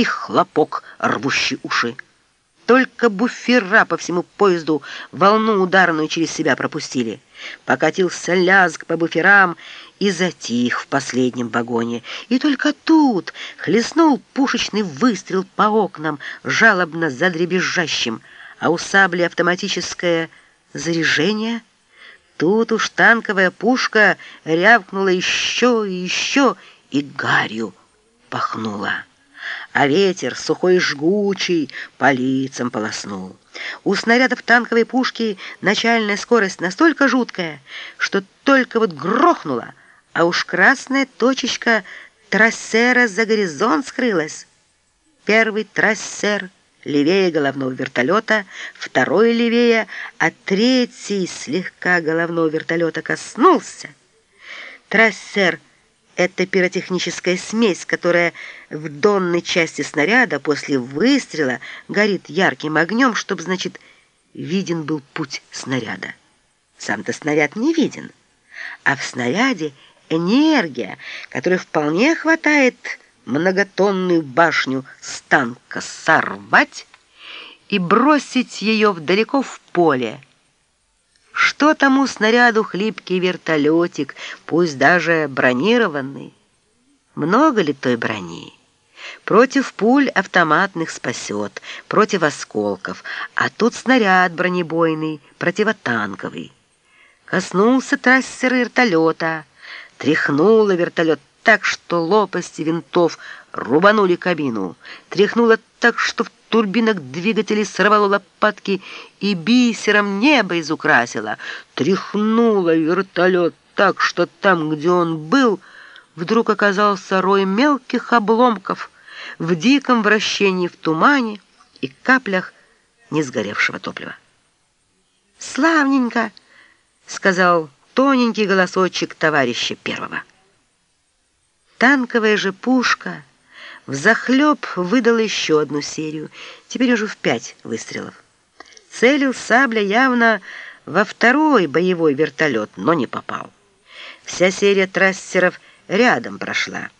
и хлопок, рвущий уши. Только буфера по всему поезду волну ударную через себя пропустили. Покатился лязг по буферам и затих в последнем вагоне. И только тут хлестнул пушечный выстрел по окнам, жалобно задребезжащим, а у сабли автоматическое заряжение. Тут уж танковая пушка рявкнула еще и еще, и гарью пахнула а ветер, сухой и жгучий, по лицам полоснул. У снарядов танковой пушки начальная скорость настолько жуткая, что только вот грохнула, а уж красная точечка трассера за горизонт скрылась. Первый трассер левее головного вертолета, второй левее, а третий слегка головного вертолета коснулся. Трассер — это пиротехническая смесь, которая в донной части снаряда после выстрела горит ярким огнем, чтобы, значит, виден был путь снаряда. Сам-то снаряд не виден, а в снаряде энергия, которой вполне хватает многотонную башню с танка сорвать и бросить ее вдалеко в поле, что тому снаряду хлипкий вертолетик, пусть даже бронированный? Много ли той брони? Против пуль автоматных спасет, против осколков, а тут снаряд бронебойный, противотанковый. Коснулся трассера вертолета, тряхнуло вертолет так, что лопасти винтов рубанули кабину, тряхнуло так, что в турбинок двигателей сорвало лопатки и бисером небо изукрасило. Тряхнуло вертолет так, что там, где он был, вдруг оказался рой мелких обломков в диком вращении в тумане и каплях несгоревшего топлива. «Славненько!» — сказал тоненький голосочек товарища первого. Танковая же пушка — Взахлеб выдал еще одну серию, теперь уже в пять выстрелов. Целил сабля явно во второй боевой вертолет, но не попал. Вся серия трассеров рядом прошла,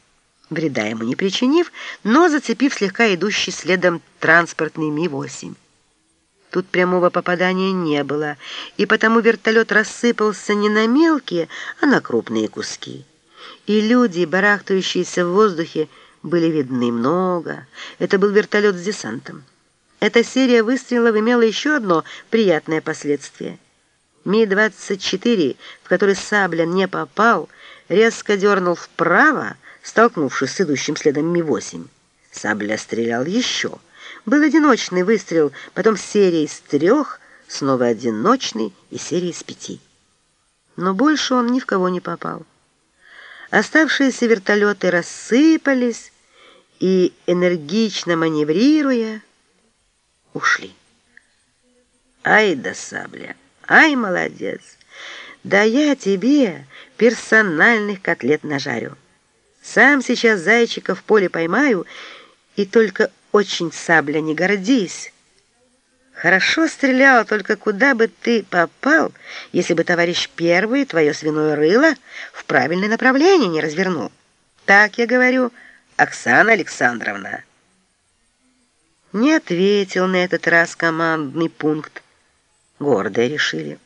вреда ему не причинив, но зацепив слегка идущий следом транспортный Ми-8. Тут прямого попадания не было, и потому вертолет рассыпался не на мелкие, а на крупные куски. И люди, барахтающиеся в воздухе, были видны много. Это был вертолет с десантом. Эта серия выстрелов имела еще одно приятное последствие. Ми-24, в который Сабля не попал, резко дернул вправо, столкнувшись с идущим следом Ми-8. Сабля стрелял еще. Был одиночный выстрел, потом серия из трех, снова одиночный и серия из пяти. Но больше он ни в кого не попал. Оставшиеся вертолеты рассыпались и, энергично маневрируя, ушли. Ай да сабля, ай молодец, да я тебе персональных котлет нажарю. Сам сейчас зайчика в поле поймаю, и только очень сабля не гордись. Хорошо стрелял, только куда бы ты попал, если бы товарищ первый твое свиное рыло в правильное направление не развернул. Так я говорю, Оксана Александровна. Не ответил на этот раз командный пункт. Гордые решили.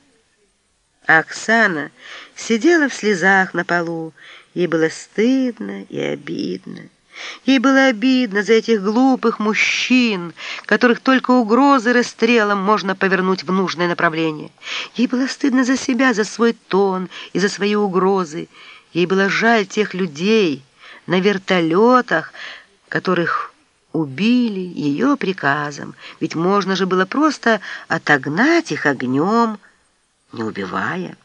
Оксана сидела в слезах на полу, ей было стыдно и обидно. Ей было обидно за этих глупых мужчин, которых только угрозы расстрелом можно повернуть в нужное направление. Ей было стыдно за себя, за свой тон и за свои угрозы. Ей было жаль тех людей на вертолетах, которых убили ее приказом, ведь можно же было просто отогнать их огнем, не убивая.